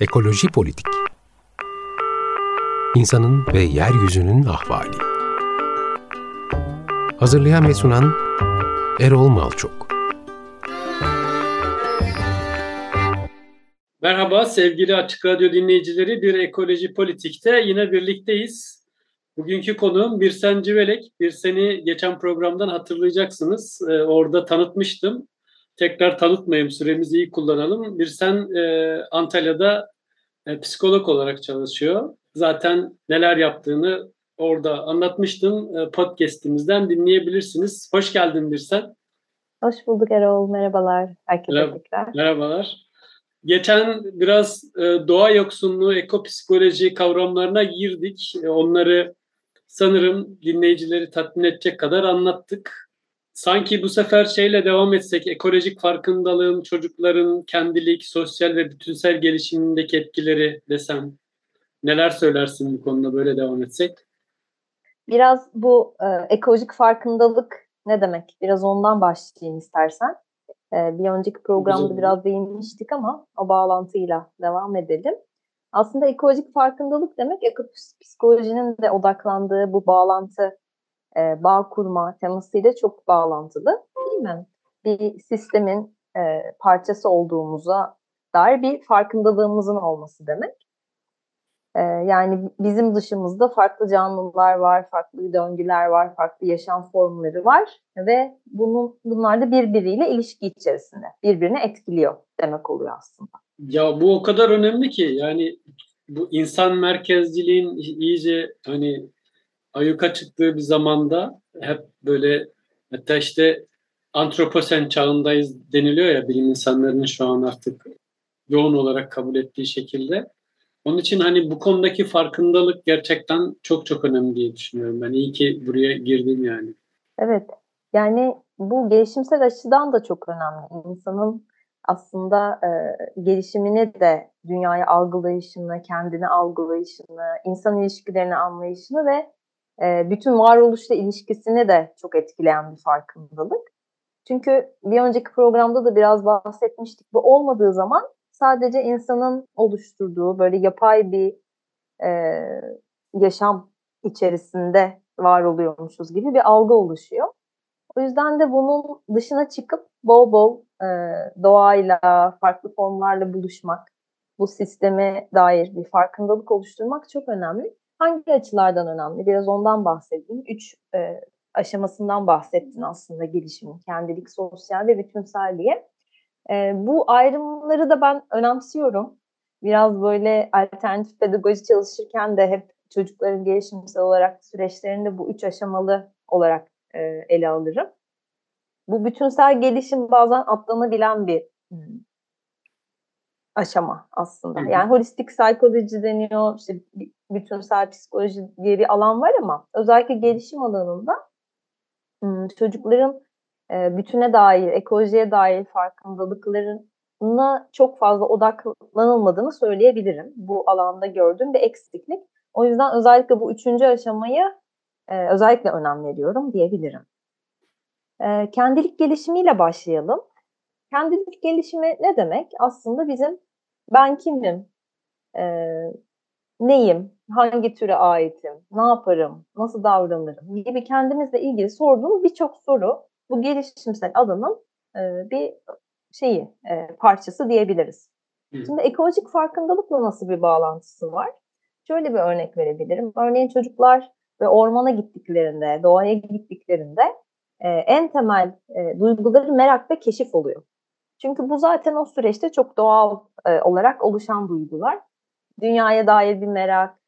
Ekoloji Politik İnsanın ve Yeryüzünün Ahvali Hazırlayan ve sunan Erol Malçok Merhaba sevgili Açık Radyo dinleyicileri. Bir Ekoloji Politik'te yine birlikteyiz. Bugünkü konuğum Birsen Civelek. Birsen'i geçen programdan hatırlayacaksınız. Ee, orada tanıtmıştım tekrar tanıtmayayım, süremizi iyi kullanalım. Bir sen e, Antalya'da e, psikolog olarak çalışıyor. Zaten neler yaptığını orada anlatmıştım. E, podcast'imizden dinleyebilirsiniz. Hoş geldin bir sen. Hoş bulduk Erol. Merhabalar. Herkese tekrar. Merhabalar. Geçen biraz e, doğa yoksunluğu, ekopsikoloji kavramlarına girdik. E, onları sanırım dinleyicileri tatmin edecek kadar anlattık sanki bu sefer şeyle devam etsek ekolojik farkındalığın çocukların kendilik, sosyal ve bütünsel gelişimindeki etkileri desem neler söylersin bu konuda böyle devam etsek? Biraz bu e, ekolojik farkındalık ne demek? Biraz ondan başlayayım istersen. E, bir önceki programda Güzel. biraz değinmiştik ama o bağlantıyla devam edelim. Aslında ekolojik farkındalık demek ekopsikolojinin de odaklandığı bu bağlantı e, bağ kurma temasıyla çok bağlantılı değil mi? Bir sistemin e, parçası olduğumuza dair bir farkındalığımızın olması demek. E, yani bizim dışımızda farklı canlılar var, farklı döngüler var, farklı yaşam formları var ve bunun bunlar da birbiriyle ilişki içerisinde, birbirini etkiliyor demek oluyor aslında. Ya bu o kadar önemli ki yani bu insan merkezciliğin iyice hani ayuka çıktığı bir zamanda hep böyle hatta işte antroposen çağındayız deniliyor ya bilim insanlarının şu an artık yoğun olarak kabul ettiği şekilde. Onun için hani bu konudaki farkındalık gerçekten çok çok önemli diye düşünüyorum ben. İyi ki buraya girdim yani. Evet. Yani bu gelişimsel açıdan da çok önemli. İnsanın aslında e, gelişimini de dünyayı algılayışını, kendini algılayışını, insan ilişkilerini anlayışını ve e, bütün varoluşla ilişkisini de çok etkileyen bir farkındalık. Çünkü bir önceki programda da biraz bahsetmiştik. Bu olmadığı zaman sadece insanın oluşturduğu böyle yapay bir e, yaşam içerisinde var oluyormuşuz gibi bir algı oluşuyor. O yüzden de bunun dışına çıkıp bol bol e, doğayla, farklı formlarla buluşmak, bu sisteme dair bir farkındalık oluşturmak çok önemli. Hangi açılardan önemli? Biraz ondan bahsedeyim. Üç e, aşamasından bahsettin aslında gelişimin. Kendilik, sosyal ve bütünsel diye. E, bu ayrımları da ben önemsiyorum. Biraz böyle alternatif pedagoji çalışırken de hep çocukların gelişimsel olarak süreçlerinde bu üç aşamalı olarak e, ele alırım. Bu bütünsel gelişim bazen atlanabilen bir hmm, aşama aslında. Yani holistik psikoloji deniyor, işte bütünsel psikoloji diye bir alan var ama özellikle gelişim alanında çocukların bütüne dair, ekolojiye dair farkındalıklarına çok fazla odaklanılmadığını söyleyebilirim. Bu alanda gördüğüm bir eksiklik. O yüzden özellikle bu üçüncü aşamayı özellikle önem veriyorum diyebilirim. Kendilik gelişimiyle başlayalım. Kendilik gelişimi ne demek? Aslında bizim ben kimim, neyim, hangi türe aitim, ne yaparım, nasıl davranırım gibi kendimizle ilgili sorduğumuz birçok soru bu gelişimsel alanın e, bir şeyi, e, parçası diyebiliriz. Hı. Şimdi ekolojik farkındalıkla nasıl bir bağlantısı var? Şöyle bir örnek verebilirim. Örneğin çocuklar ve ormana gittiklerinde, doğaya gittiklerinde e, en temel e, duyguları merak ve keşif oluyor. Çünkü bu zaten o süreçte çok doğal e, olarak oluşan duygular dünyaya dair bir merak,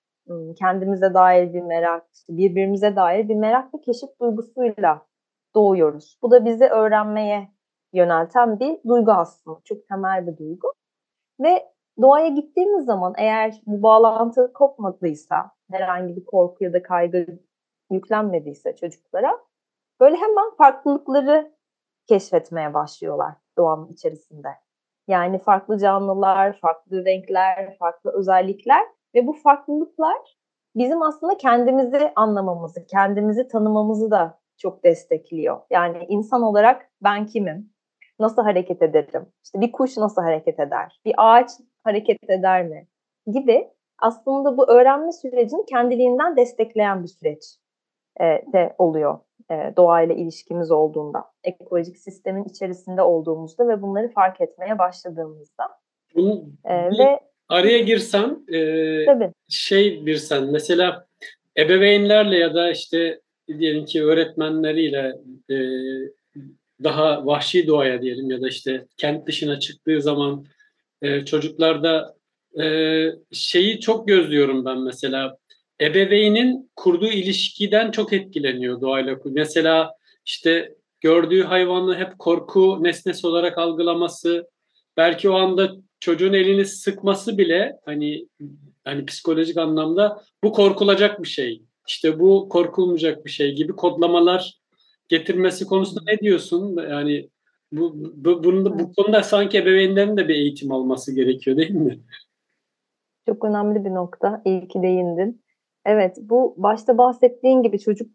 kendimize dair bir merak, birbirimize dair bir merak ve keşif duygusuyla doğuyoruz. Bu da bizi öğrenmeye yönelten bir duygu aslında. Çok temel bir duygu. Ve doğaya gittiğimiz zaman eğer bu bağlantı kopmadıysa, herhangi bir korku ya da kaygı yüklenmediyse çocuklara, böyle hemen farklılıkları keşfetmeye başlıyorlar doğanın içerisinde. Yani farklı canlılar, farklı renkler, farklı özellikler ve bu farklılıklar bizim aslında kendimizi anlamamızı, kendimizi tanımamızı da çok destekliyor. Yani insan olarak ben kimim? nasıl hareket ederim? İşte bir kuş nasıl hareket eder? Bir ağaç hareket eder mi? Gibi aslında bu öğrenme sürecini kendiliğinden destekleyen bir süreç e, de oluyor e, doğayla ilişkimiz olduğunda, ekolojik sistemin içerisinde olduğumuzda ve bunları fark etmeye başladığımızda. Bunu, e, ve araya girsem e, tabii. şey bir sen mesela ebeveynlerle ya da işte diyelim ki öğretmenleriyle e, daha vahşi doğaya diyelim ya da işte kent dışına çıktığı zaman e, çocuklarda e, şeyi çok gözlüyorum ben mesela ebeveynin kurduğu ilişkiden çok etkileniyor doğayla. Mesela işte gördüğü hayvanı hep korku nesnesi olarak algılaması, belki o anda çocuğun elini sıkması bile hani hani psikolojik anlamda bu korkulacak bir şey. İşte bu korkulmayacak bir şey gibi kodlamalar getirmesi konusunda ne diyorsun? Yani bu, bu, bunda, bu konuda sanki ebeveynlerin de bir eğitim alması gerekiyor değil mi? Çok önemli bir nokta. İyi ki değindin. Evet, bu başta bahsettiğin gibi çocuk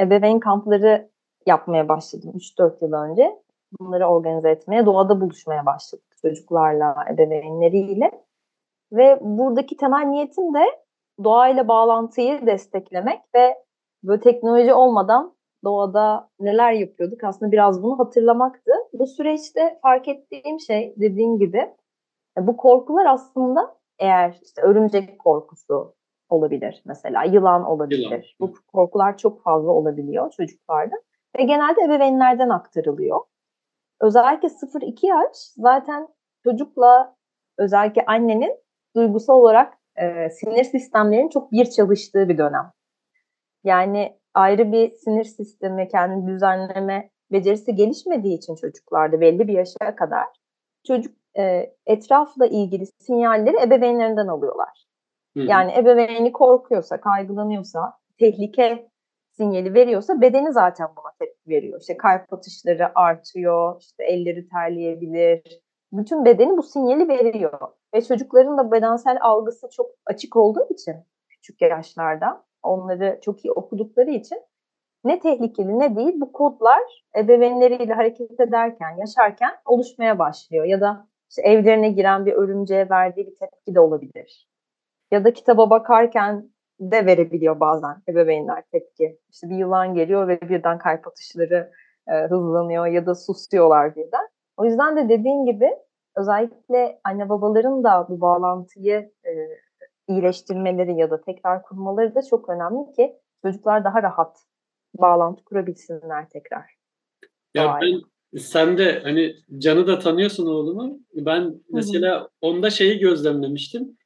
ebeveyn kampları yapmaya başladım 3-4 yıl önce. Bunları organize etmeye, doğada buluşmaya başladık çocuklarla, ebeveynleriyle. Ve buradaki temel niyetim de doğayla bağlantıyı desteklemek ve böyle teknoloji olmadan doğada neler yapıyorduk aslında biraz bunu hatırlamaktı. Bu süreçte fark ettiğim şey dediğim gibi bu korkular aslında eğer işte örümcek korkusu olabilir mesela yılan olabilir. Yılan. Bu korkular çok fazla olabiliyor çocuklarda ve genelde ebeveynlerden aktarılıyor. Özellikle 0-2 yaş zaten çocukla özellikle annenin duygusal olarak e, sinir sistemlerinin çok bir çalıştığı bir dönem. Yani ayrı bir sinir sistemi, kendi düzenleme becerisi gelişmediği için çocuklarda belli bir yaşa kadar çocuk e, etrafla ilgili sinyalleri ebeveynlerinden alıyorlar. Yani ebeveyni korkuyorsa, kaygılanıyorsa, tehlike sinyali veriyorsa bedeni zaten buna tepki veriyor. İşte kalp atışları artıyor, işte elleri terleyebilir. Bütün bedeni bu sinyali veriyor. Ve çocukların da bedensel algısı çok açık olduğu için küçük yaşlarda onları çok iyi okudukları için ne tehlikeli ne değil bu kodlar ebeveynleriyle hareket ederken, yaşarken oluşmaya başlıyor. Ya da işte evlerine giren bir örümceğe verdiği bir tepki de olabilir. Ya da kitaba bakarken de verebiliyor bazen ebeveynler tepki. İşte bir yılan geliyor ve birden kalp atışları e, hızlanıyor ya da susuyorlar birden. O yüzden de dediğin gibi özellikle anne babaların da bu bağlantıyı e, iyileştirmeleri ya da tekrar kurmaları da çok önemli ki çocuklar daha rahat bağlantı kurabilsinler tekrar. Ya ben sen de hani Can'ı da tanıyorsun oğlumu. Ben mesela Hı-hı. onda şeyi gözlemlemiştim.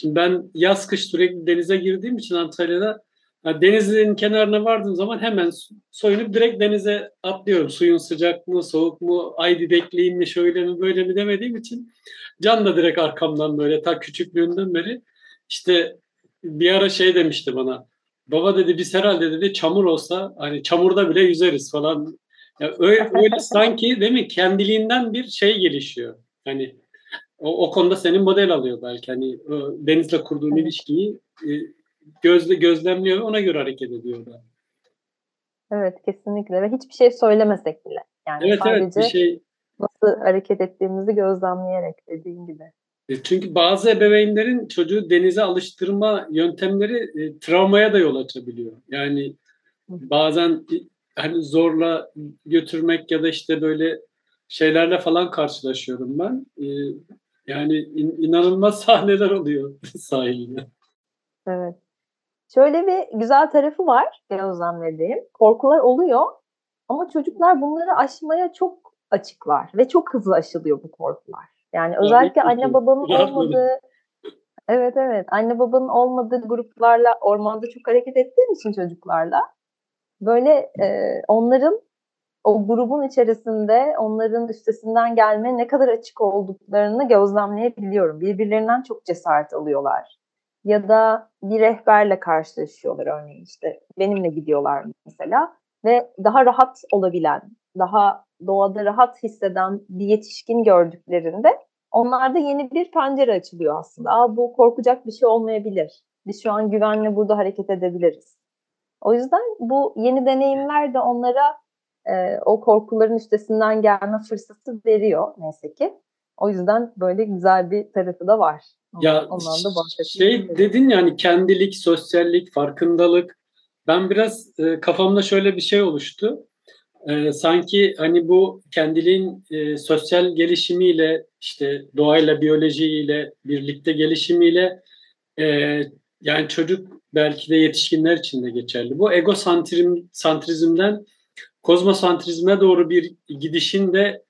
Şimdi ben yaz kış sürekli denize girdiğim için Antalya'da yani denizin kenarına vardığım zaman hemen soyunup direkt denize atlıyorum. Suyun sıcak mı, soğuk mu, ay bekleyeyim mi, şöyle mi, böyle mi demediğim için Can da direkt arkamdan böyle ta küçüklüğünden beri işte bir ara şey demişti bana. Baba dedi biz herhalde dedi çamur olsa hani çamurda bile yüzeriz falan. Yani öyle, öyle sanki değil mi kendiliğinden bir şey gelişiyor. Hani o, o konuda senin model alıyor belki. Hani o denizle kurduğun ilişkiyi e, gözle gözlemliyor ona göre hareket ediyor da. Evet kesinlikle ve hiçbir şey söylemesek bile. Yani evet, sadece evet, bir şey... nasıl hareket ettiğimizi gözlemleyerek dediğin gibi. E, çünkü bazı ebeveynlerin çocuğu denize alıştırma yöntemleri e, travmaya da yol açabiliyor. Yani bazen hani zorla götürmek ya da işte böyle şeylerle falan karşılaşıyorum ben. E, yani in, inanılmaz sahneler oluyor sahilde. Evet. Şöyle bir güzel tarafı var gözlemlediğim. Korkular oluyor ama çocuklar bunları aşmaya çok açıklar ve çok hızlı aşılıyor bu korkular. Yani özellikle anne babanın olmadığı Evet evet. Anne babanın olmadığı gruplarla ormanda çok hareket ettiğim için çocuklarla böyle e, onların o grubun içerisinde onların üstesinden gelme ne kadar açık olduklarını gözlemleyebiliyorum. Birbirlerinden çok cesaret alıyorlar. Ya da bir rehberle karşılaşıyorlar örneğin işte benimle gidiyorlar mesela ve daha rahat olabilen, daha doğada rahat hisseden bir yetişkin gördüklerinde onlarda yeni bir pencere açılıyor aslında. Aa, bu korkacak bir şey olmayabilir. Biz şu an güvenle burada hareket edebiliriz. O yüzden bu yeni deneyimler de onlara e, o korkuların üstesinden gelme fırsatı veriyor neyse ki. O yüzden böyle güzel bir tarafı da var. Ya Ondan da şey dedin yani kendilik, sosyallik, farkındalık. Ben biraz e, kafamda şöyle bir şey oluştu. E, sanki hani bu kendiliğin e, sosyal gelişimiyle işte doğayla, biyolojiyle birlikte gelişimiyle e, yani çocuk belki de yetişkinler için de geçerli. Bu egosantrizmden kozmosantrizme doğru bir gidişin de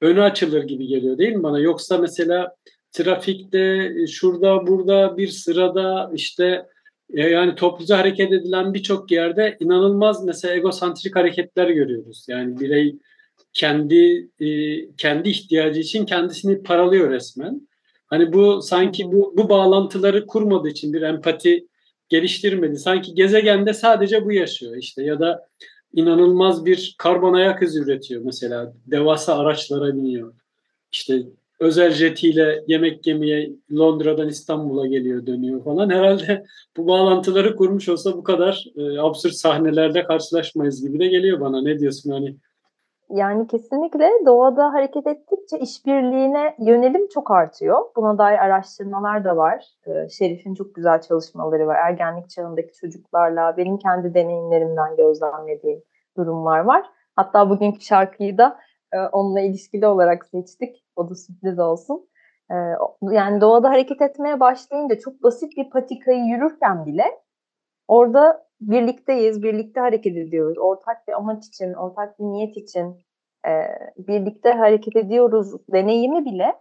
önü açılır gibi geliyor değil mi bana? Yoksa mesela trafikte, şurada, burada, bir sırada işte e, yani topluca hareket edilen birçok yerde inanılmaz mesela egosantrik hareketler görüyoruz. Yani birey kendi e, kendi ihtiyacı için kendisini paralıyor resmen. Hani bu sanki bu bu bağlantıları kurmadığı için bir empati geliştirmedi. Sanki gezegende sadece bu yaşıyor işte ya da inanılmaz bir karbon ayak izi üretiyor mesela. Devasa araçlara biniyor. İşte özel jetiyle yemek yemeye Londra'dan İstanbul'a geliyor dönüyor falan. Herhalde bu bağlantıları kurmuş olsa bu kadar e, absürt sahnelerle karşılaşmayız gibi de geliyor bana. Ne diyorsun hani? Yani kesinlikle doğada hareket ettikçe işbirliğine yönelim çok artıyor. Buna dair araştırmalar da var. Ee, Şerif'in çok güzel çalışmaları var. Ergenlik çağındaki çocuklarla benim kendi deneyimlerimden gözlemlediğim durumlar var. Hatta bugünkü şarkıyı da e, onunla ilişkili olarak seçtik. O da sürpriz olsun. E, yani doğada hareket etmeye başlayınca çok basit bir patikayı yürürken bile orada birlikteyiz, birlikte hareket ediyoruz. Ortak bir amaç için, ortak bir niyet için e, birlikte hareket ediyoruz deneyimi bile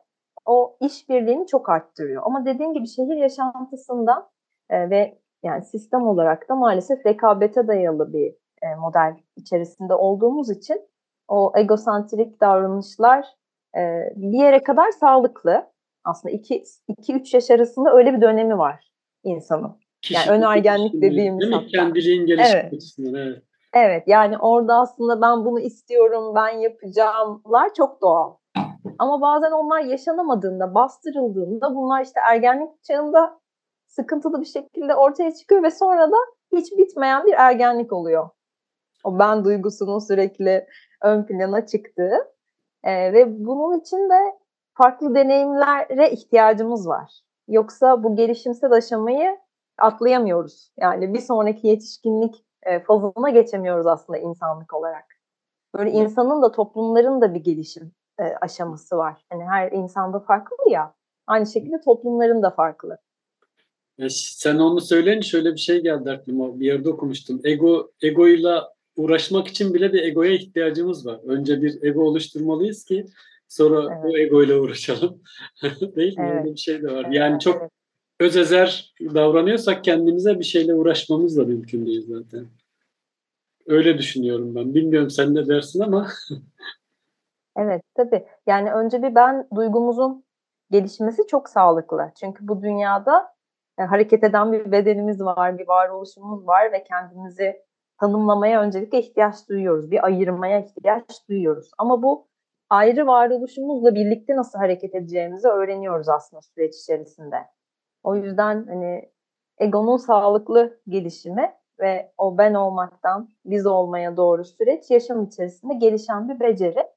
o işbirliğini çok arttırıyor. Ama dediğim gibi şehir yaşantısında e, ve yani sistem olarak da maalesef rekabete dayalı bir e, model içerisinde olduğumuz için o egosantrik davranışlar e, bir yere kadar sağlıklı. Aslında 2-3 yaş arasında öyle bir dönemi var insanın. Yani ön ergenlik dediğimiz değil mi? Kendiliğin gelişmesi evet. evet. Evet yani orada aslında ben bunu istiyorum, ben yapacağımlar çok doğal. Ama bazen onlar yaşanamadığında, bastırıldığında bunlar işte ergenlik çağında sıkıntılı bir şekilde ortaya çıkıyor ve sonra da hiç bitmeyen bir ergenlik oluyor. O ben duygusunun sürekli ön plana çıktığı e, ve bunun için de farklı deneyimlere ihtiyacımız var. Yoksa bu gelişimsel aşamayı atlayamıyoruz. Yani bir sonraki yetişkinlik e, fazına geçemiyoruz aslında insanlık olarak. Böyle insanın da toplumların da bir gelişim e, aşaması var. Hani her insanda farklı ya. Aynı şekilde toplumların da farklı. Ya sen onu söyleyince şöyle bir şey geldi aklıma. Bir yerde okumuştum. Ego egoyla uğraşmak için bile bir egoya ihtiyacımız var. Önce bir ego oluşturmalıyız ki sonra evet. o egoyla uğraşalım. Değil mi? Evet. Öyle bir şey de var. Yani çok evet özezer davranıyorsak kendimize bir şeyle uğraşmamız da mümkün değil zaten. Öyle düşünüyorum ben. Bilmiyorum sen ne dersin ama. evet tabii. Yani önce bir ben duygumuzun gelişmesi çok sağlıklı. Çünkü bu dünyada e, hareket eden bir bedenimiz var, bir varoluşumuz var ve kendimizi tanımlamaya öncelikle ihtiyaç duyuyoruz. Bir ayırmaya ihtiyaç duyuyoruz. Ama bu ayrı varoluşumuzla birlikte nasıl hareket edeceğimizi öğreniyoruz aslında süreç içerisinde. O yüzden hani egonun sağlıklı gelişimi ve o ben olmaktan biz olmaya doğru süreç yaşam içerisinde gelişen bir beceri.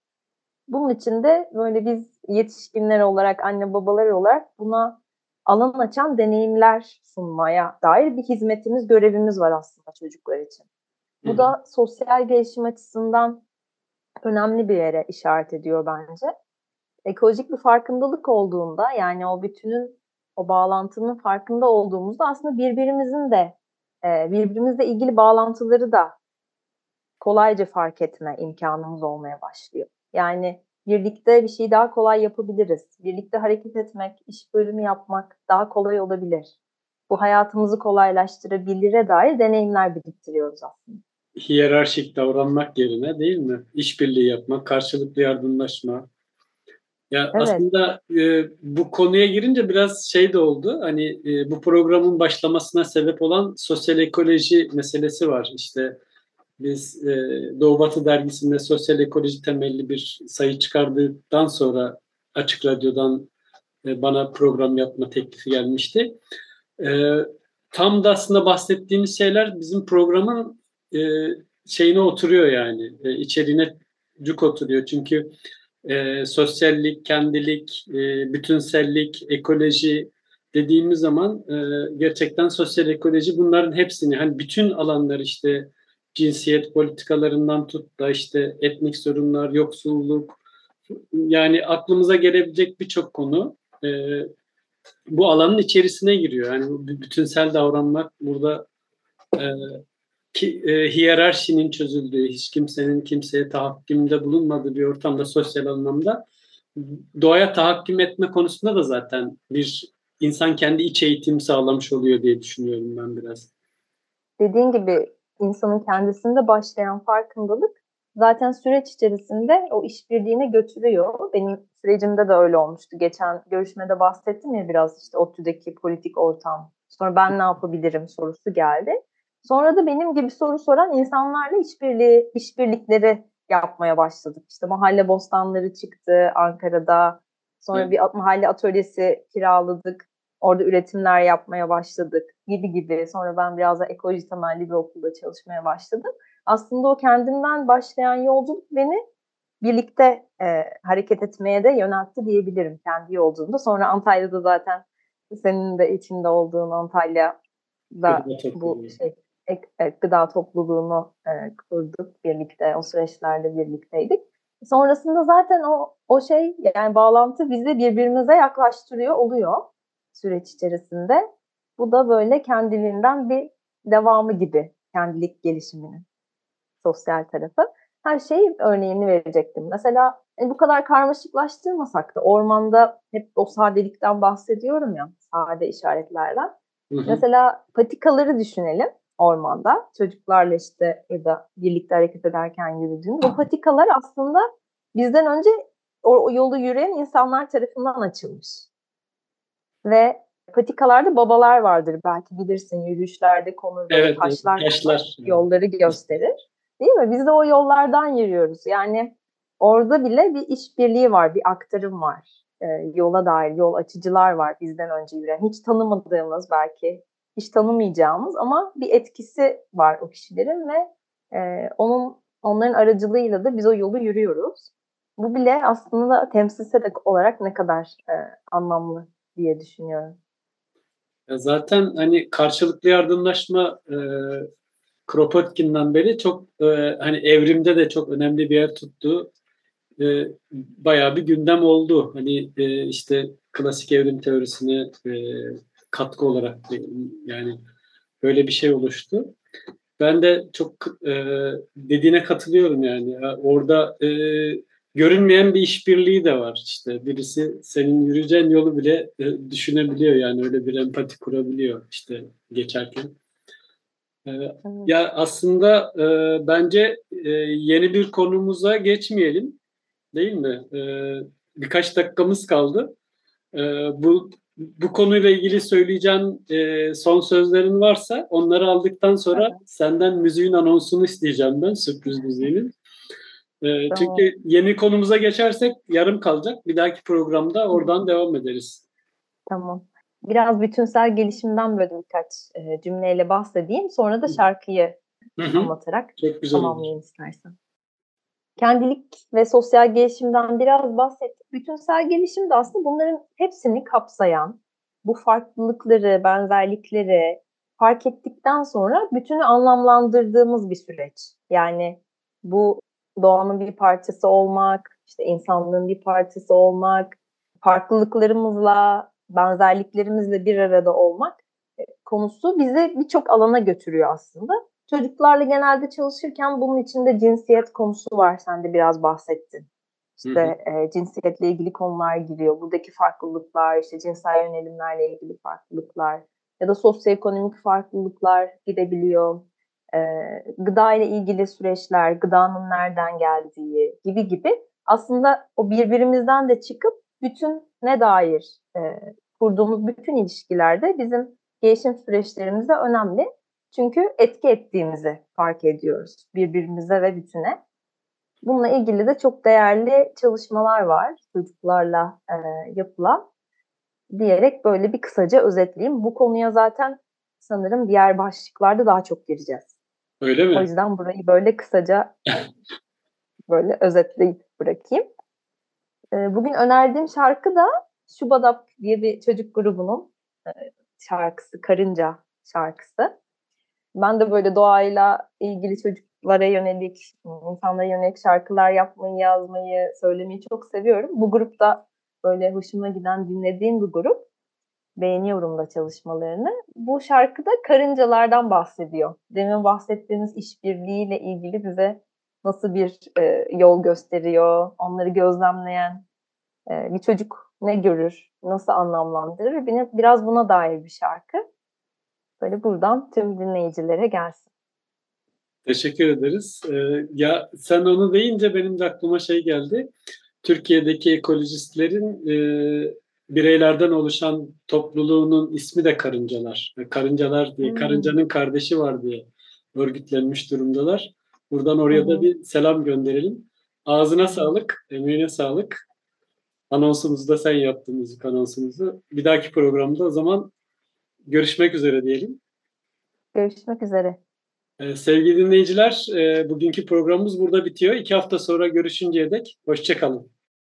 Bunun için de böyle biz yetişkinler olarak, anne babalar olarak buna alan açan deneyimler sunmaya dair bir hizmetimiz, görevimiz var aslında çocuklar için. Bu da sosyal gelişim açısından önemli bir yere işaret ediyor bence. Ekolojik bir farkındalık olduğunda yani o bütünün o bağlantının farkında olduğumuzda aslında birbirimizin de e, birbirimizle ilgili bağlantıları da kolayca fark etme imkanımız olmaya başlıyor. Yani birlikte bir şeyi daha kolay yapabiliriz. Birlikte hareket etmek, iş bölümü yapmak daha kolay olabilir. Bu hayatımızı kolaylaştırabilire dair deneyimler biriktiriyoruz aslında. Hiyerarşik davranmak yerine değil mi? İşbirliği yapmak, karşılıklı yardımlaşma, ya evet. aslında e, bu konuya girince biraz şey de oldu. Hani e, bu programın başlamasına sebep olan sosyal ekoloji meselesi var. İşte biz e, Doğu Batı dergisinde sosyal ekoloji temelli bir sayı çıkardıktan sonra Açık Radyo'dan e, bana program yapma teklifi gelmişti. E, tam da aslında bahsettiğimiz şeyler bizim programın e, şeyine oturuyor yani. E, içeriğine cuk oturuyor. Çünkü e, sosyallik, kendilik, e, bütünsellik, ekoloji dediğimiz zaman e, gerçekten sosyal ekoloji bunların hepsini hani bütün alanlar işte cinsiyet politikalarından tut da işte etnik sorunlar, yoksulluk yani aklımıza gelebilecek birçok konu e, bu alanın içerisine giriyor. Yani bütünsel davranmak burada e, ki, e, hiyerarşinin çözüldüğü, hiç kimsenin kimseye tahakkümde bulunmadığı bir ortamda sosyal anlamda doğaya tahakküm etme konusunda da zaten bir insan kendi iç eğitim sağlamış oluyor diye düşünüyorum ben biraz. Dediğin gibi insanın kendisinde başlayan farkındalık zaten süreç içerisinde o işbirliğine götürüyor. Benim sürecimde de öyle olmuştu. Geçen görüşmede bahsettim ya biraz işte ODTÜ'deki politik ortam. Sonra ben ne yapabilirim sorusu geldi. Sonra da benim gibi soru soran insanlarla işbirliği, işbirlikleri yapmaya başladık. İşte mahalle bostanları çıktı Ankara'da. Sonra evet. bir mahalle atölyesi kiraladık. Orada üretimler yapmaya başladık gibi gibi. Sonra ben biraz da ekoloji temelli bir okulda çalışmaya başladım. Aslında o kendimden başlayan yolculuk beni birlikte e, hareket etmeye de yöneltti diyebilirim kendi yolculuğumda. Sonra Antalya'da zaten senin de içinde olduğun Antalya'da bu şey gıda topluluğunu e, kurduk birlikte. O süreçlerde birlikteydik. Sonrasında zaten o o şey yani bağlantı bizi birbirimize yaklaştırıyor oluyor süreç içerisinde. Bu da böyle kendiliğinden bir devamı gibi kendilik gelişiminin sosyal tarafı. Her şey örneğini verecektim. Mesela e, bu kadar karmaşıklaştırmasak da ormanda hep o sadelikten bahsediyorum ya, sade işaretlerden. Hı hı. Mesela patikaları düşünelim ormanda. Çocuklarla işte ya da birlikte hareket ederken yürüdüğümüz. O patikalar aslında bizden önce o, yolu yürüyen insanlar tarafından açılmış. Ve patikalarda babalar vardır belki bilirsin yürüyüşlerde konur evet, taşlar, taşlar yolları gösterir. Değil mi? Biz de o yollardan yürüyoruz. Yani orada bile bir işbirliği var, bir aktarım var. E, yola dair yol açıcılar var bizden önce yürüyen. Hiç tanımadığımız belki, hiç tanımayacağımız ama bir etkisi var o kişilerin ve e, onun onların aracılığıyla da biz o yolu yürüyoruz. Bu bile aslında temsilsel olarak ne kadar e, anlamlı diye düşünüyorum. Zaten hani karşılıklı yardımlaşma e, Kropotkin'den beri çok e, hani evrimde de çok önemli bir yer tuttu. E, bayağı bir gündem oldu. Hani e, işte klasik evrim teorisine e, katkı olarak yani böyle bir şey oluştu. Ben de çok e, dediğine katılıyorum yani. Orada e, görünmeyen bir işbirliği de var. İşte birisi senin yürüyeceğin yolu bile e, düşünebiliyor yani öyle bir empati kurabiliyor işte geçerken. E, ya aslında e, bence e, yeni bir konumuza geçmeyelim değil mi? E, birkaç dakikamız kaldı. E, bu bu konuyla ilgili söyleyeceğin e, son sözlerin varsa onları aldıktan sonra evet. senden müziğin anonsunu isteyeceğim ben sürpriz müziğinin. E, tamam. Çünkü yeni konumuza geçersek yarım kalacak. Bir dahaki programda oradan devam ederiz. Tamam. Biraz bütünsel gelişimden böyle birkaç e, cümleyle bahsedeyim. Sonra da şarkıyı Hı-hı. anlatarak Çok güzel tamamlayayım istersen. Kendilik ve sosyal gelişimden biraz bahsettik. Bütünsel gelişim de aslında bunların hepsini kapsayan, bu farklılıkları, benzerlikleri fark ettikten sonra bütünü anlamlandırdığımız bir süreç. Yani bu doğanın bir parçası olmak, işte insanlığın bir parçası olmak, farklılıklarımızla, benzerliklerimizle bir arada olmak e, konusu bizi birçok alana götürüyor aslında. Çocuklarla genelde çalışırken bunun içinde cinsiyet konusu var. Sen de biraz bahsettin. İşte E, cinsiyetle ilgili konular giriyor. Buradaki farklılıklar, işte cinsel yönelimlerle ilgili farklılıklar ya da sosyoekonomik farklılıklar gidebiliyor e, gıda ile ilgili süreçler, gıdanın nereden geldiği gibi gibi aslında o birbirimizden de çıkıp bütün ne dair e, kurduğumuz bütün ilişkilerde bizim gelişim süreçlerimizde önemli. Çünkü etki ettiğimizi fark ediyoruz birbirimize ve bütüne. Bununla ilgili de çok değerli çalışmalar var çocuklarla e, yapılan diyerek böyle bir kısaca özetleyeyim. Bu konuya zaten sanırım diğer başlıklarda daha çok gireceğiz. Öyle mi? O yüzden burayı böyle kısaca böyle özetleyip bırakayım. Ee, bugün önerdiğim şarkı da Şubadap diye bir çocuk grubunun e, şarkısı, Karınca şarkısı. Ben de böyle doğayla ilgili çocuklara yönelik, insanlara yönelik şarkılar yapmayı, yazmayı, söylemeyi çok seviyorum. Bu grupta böyle hoşuma giden, dinlediğim bir grup. Beğeniyorum da çalışmalarını. Bu şarkıda karıncalardan bahsediyor. Demin bahsettiğimiz işbirliğiyle ilgili bize nasıl bir e, yol gösteriyor, onları gözlemleyen e, bir çocuk ne görür, nasıl anlamlandırır, biraz buna dair bir şarkı. Böyle buradan tüm dinleyicilere gelsin. Teşekkür ederiz. Ee, ya sen onu deyince benim de aklıma şey geldi. Türkiye'deki ekolojistlerin e, bireylerden oluşan topluluğunun ismi de karıncalar. Karıncalar diye, hmm. karıncanın kardeşi var diye örgütlenmiş durumdalar. Buradan oraya hmm. da bir selam gönderelim. Ağzına sağlık, emeğine sağlık. Anonsumuzu da sen yaptın müzik anonsumuzu. Bir dahaki programda o zaman görüşmek üzere diyelim. Görüşmek üzere. Ee, sevgili dinleyiciler, e, bugünkü programımız burada bitiyor. İki hafta sonra görüşünceye dek hoşçakalın.